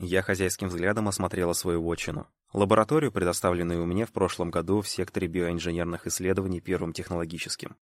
Я хозяйским взглядом осмотрела свою вотчину. Лабораторию, предоставленную мне в прошлом году в секторе биоинженерных исследований Первым технологическим.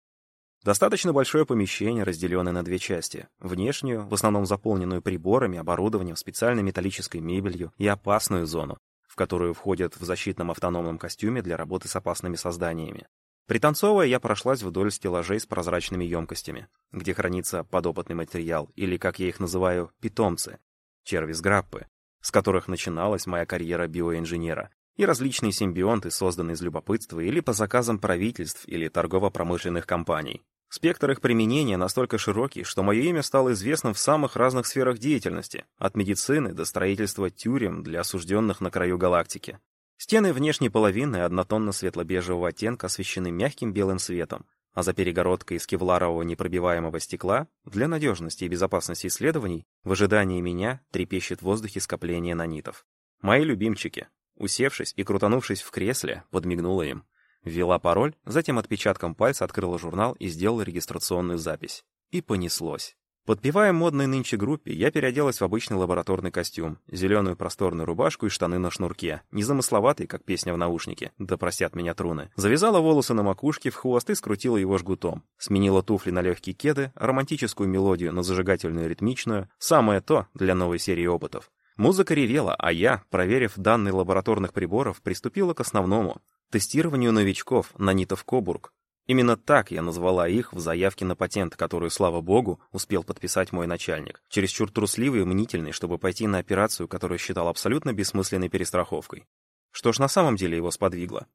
Достаточно большое помещение, разделенное на две части. Внешнюю, в основном заполненную приборами, оборудованием, специальной металлической мебелью, и опасную зону, в которую входят в защитном автономном костюме для работы с опасными созданиями. Пританцовывая, я прошлась вдоль стеллажей с прозрачными емкостями, где хранится подопытный материал, или, как я их называю, питомцы, черви-сграппы, с которых начиналась моя карьера биоинженера, и различные симбионты, созданные из любопытства или по заказам правительств или торгово-промышленных компаний. Спектр их применения настолько широкий, что мое имя стало известным в самых разных сферах деятельности, от медицины до строительства тюрем для осужденных на краю галактики. Стены внешней половины однотонно-светло-бежевого оттенка освещены мягким белым светом, а за перегородкой из кевларового непробиваемого стекла для надежности и безопасности исследований в ожидании меня трепещет в воздухе скопление нанитов. Мои любимчики. Усевшись и крутанувшись в кресле, подмигнула им. Ввела пароль, затем отпечатком пальца открыла журнал и сделала регистрационную запись. И понеслось. Подпевая модной нынче группе, я переоделась в обычный лабораторный костюм, зеленую просторную рубашку и штаны на шнурке, незамысловатый, как песня в наушнике, да простят меня труны. Завязала волосы на макушке, в хвост и скрутила его жгутом. Сменила туфли на легкие кеды, романтическую мелодию на зажигательную ритмичную, самое то для новой серии опытов. Музыка ревела, а я, проверив данные лабораторных приборов, приступила к основному — тестированию новичков, нанитов Кобург, Именно так я назвала их в заявке на патент, которую, слава богу, успел подписать мой начальник. Чересчур трусливый и мнительный, чтобы пойти на операцию, которую считал абсолютно бессмысленной перестраховкой. Что ж на самом деле его сподвигло?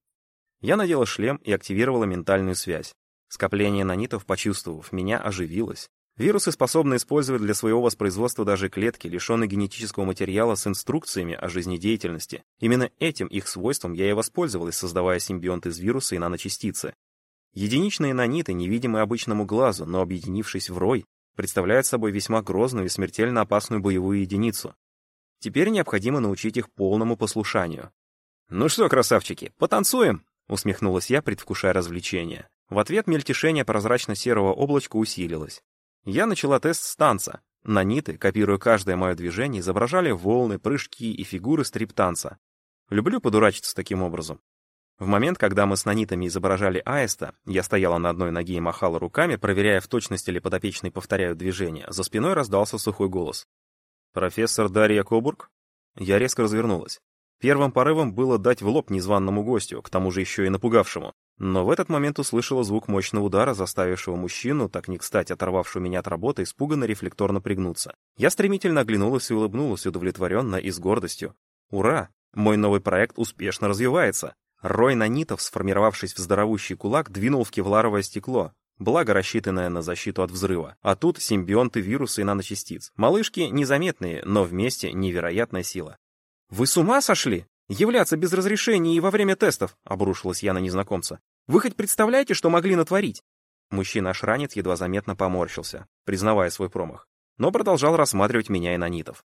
Я надела шлем и активировала ментальную связь. Скопление нанитов, почувствовав меня, оживилось. Вирусы способны использовать для своего воспроизводства даже клетки, лишенные генетического материала с инструкциями о жизнедеятельности. Именно этим их свойством я и воспользовалась, создавая симбионт из вируса и наночастицы. Единичные наниты, невидимые обычному глазу, но объединившись в рой, представляют собой весьма грозную и смертельно опасную боевую единицу. Теперь необходимо научить их полному послушанию. «Ну что, красавчики, потанцуем?» — усмехнулась я, предвкушая развлечение. В ответ мельтешение прозрачно-серого облачка усилилось. Я начала тест с танца. Наниты, копируя каждое мое движение, изображали волны, прыжки и фигуры стрип-танца. Люблю подурачиться таким образом. В момент, когда мы с нанитами изображали аиста, я стояла на одной ноге и махала руками, проверяя в точности ли подопечные повторяют движение, за спиной раздался сухой голос. «Профессор Дарья Кобург?» Я резко развернулась. Первым порывом было дать в лоб незваному гостю, к тому же еще и напугавшему. Но в этот момент услышала звук мощного удара, заставившего мужчину, так не кстати оторвавшего меня от работы, испуганно рефлекторно пригнуться. Я стремительно оглянулась и улыбнулась удовлетворенно и с гордостью. «Ура! Мой новый проект успешно развивается!» Рой нанитов, сформировавшись в здоровущий кулак, двинул в кевларовое стекло, благо рассчитанное на защиту от взрыва. А тут симбионты вируса и наночастиц. Малышки незаметные, но вместе невероятная сила. «Вы с ума сошли? Являться без разрешения и во время тестов!» — обрушилась я на незнакомца. «Вы хоть представляете, что могли натворить?» Мужчина-ошранец едва заметно поморщился, признавая свой промах, но продолжал рассматривать меня и нанитов.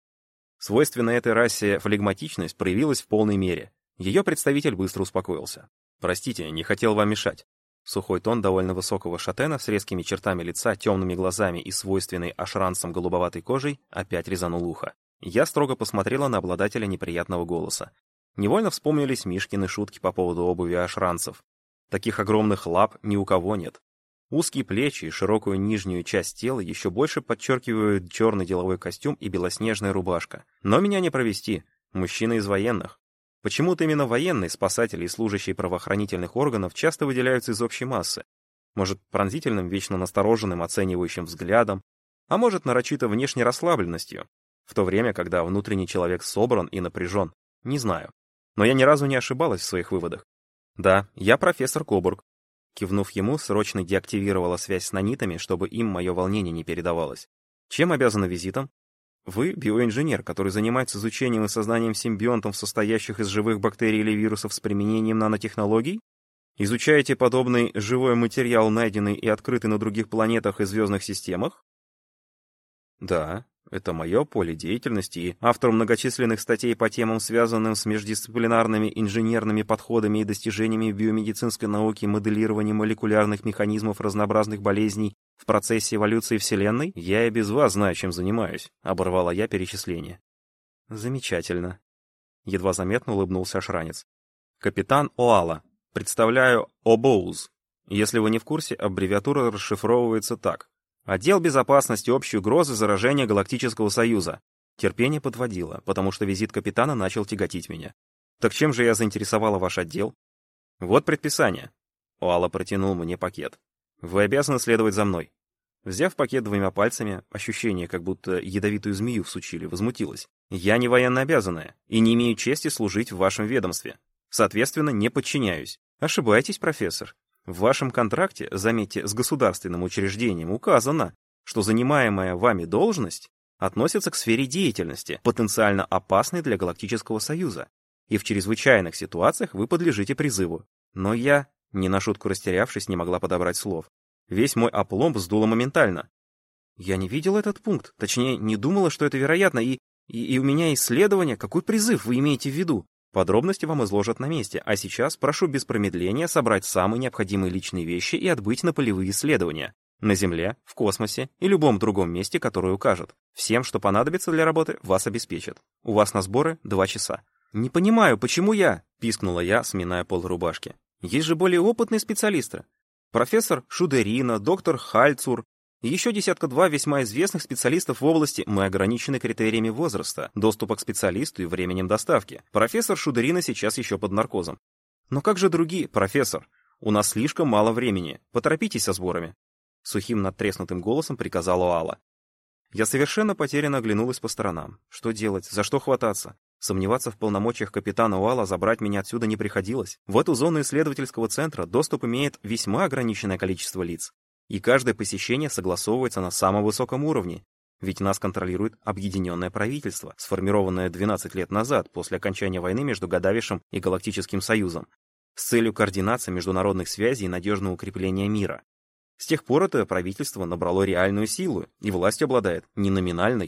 Свойственная этой расе флегматичность проявилась в полной мере. Ее представитель быстро успокоился. «Простите, не хотел вам мешать». Сухой тон довольно высокого шатена с резкими чертами лица, темными глазами и свойственной ошранцам голубоватой кожей опять резанул ухо. Я строго посмотрела на обладателя неприятного голоса. Невольно вспомнились Мишкины шутки по поводу обуви ошранцев. Таких огромных лап ни у кого нет. Узкие плечи и широкую нижнюю часть тела еще больше подчеркивают черный деловой костюм и белоснежная рубашка. Но меня не провести. Мужчина из военных. Почему-то именно военные, спасатели и служащие правоохранительных органов часто выделяются из общей массы. Может, пронзительным, вечно настороженным, оценивающим взглядом, а может, нарочито внешней расслабленностью, в то время, когда внутренний человек собран и напряжен. Не знаю. Но я ни разу не ошибалась в своих выводах. Да, я профессор Кобург. Кивнув ему, срочно деактивировала связь с нанитами, чтобы им мое волнение не передавалось. Чем обязана визитом? Вы биоинженер, который занимается изучением и созданием симбионтов, состоящих из живых бактерий или вирусов с применением нанотехнологий? Изучаете подобный живой материал, найденный и открытый на других планетах и звездных системах? Да, это мое поле деятельности, и автор многочисленных статей по темам, связанным с междисциплинарными инженерными подходами и достижениями биомедицинской науки, моделирования молекулярных механизмов разнообразных болезней в процессе эволюции Вселенной, я и без вас знаю, чем занимаюсь, оборвала я перечисление. Замечательно. Едва заметно улыбнулся ошранец. Капитан Оала. Представляю Обоуз. Если вы не в курсе, аббревиатура расшифровывается так. Отдел безопасности общей угрозы заражения Галактического Союза. Терпение подводило, потому что визит капитана начал тяготить меня. Так чем же я заинтересовала ваш отдел? Вот предписание. Оала протянул мне пакет. Вы обязаны следовать за мной. Взяв пакет двумя пальцами, ощущение, как будто ядовитую змею всучили, возмутилась. Я не военно обязанная и не имею чести служить в вашем ведомстве. Соответственно, не подчиняюсь. Ошибаетесь, профессор. В вашем контракте, заметьте, с государственным учреждением указано, что занимаемая вами должность относится к сфере деятельности, потенциально опасной для Галактического Союза, и в чрезвычайных ситуациях вы подлежите призыву. Но я, не на шутку растерявшись, не могла подобрать слов. Весь мой опломб сдуло моментально. Я не видел этот пункт, точнее, не думала, что это вероятно, и, и, и у меня исследование, какой призыв вы имеете в виду? Подробности вам изложат на месте, а сейчас прошу без промедления собрать самые необходимые личные вещи и отбыть на полевые исследования. На Земле, в космосе и любом другом месте, которое укажет. Всем, что понадобится для работы, вас обеспечат. У вас на сборы два часа. «Не понимаю, почему я?» — пискнула я, сминая пол рубашки. «Есть же более опытные специалисты. Профессор Шудерина, доктор Хальцур, еще десятка-два весьма известных специалистов в области мы ограничены критериями возраста, доступа к специалисту и временем доставки. Профессор Шудерина сейчас еще под наркозом. Но как же другие, профессор? У нас слишком мало времени. Поторопитесь со сборами. Сухим надтреснутым голосом приказала Алла. Я совершенно потерянно оглянулась по сторонам. Что делать? За что хвататься? Сомневаться в полномочиях капитана Уала забрать меня отсюда не приходилось. В эту зону исследовательского центра доступ имеет весьма ограниченное количество лиц и каждое посещение согласовывается на самом высоком уровне, ведь нас контролирует объединенное правительство, сформированное 12 лет назад после окончания войны между Гадавишем и Галактическим Союзом, с целью координации международных связей и надежного укрепления мира. С тех пор это правительство набрало реальную силу, и власть обладает не номинальной,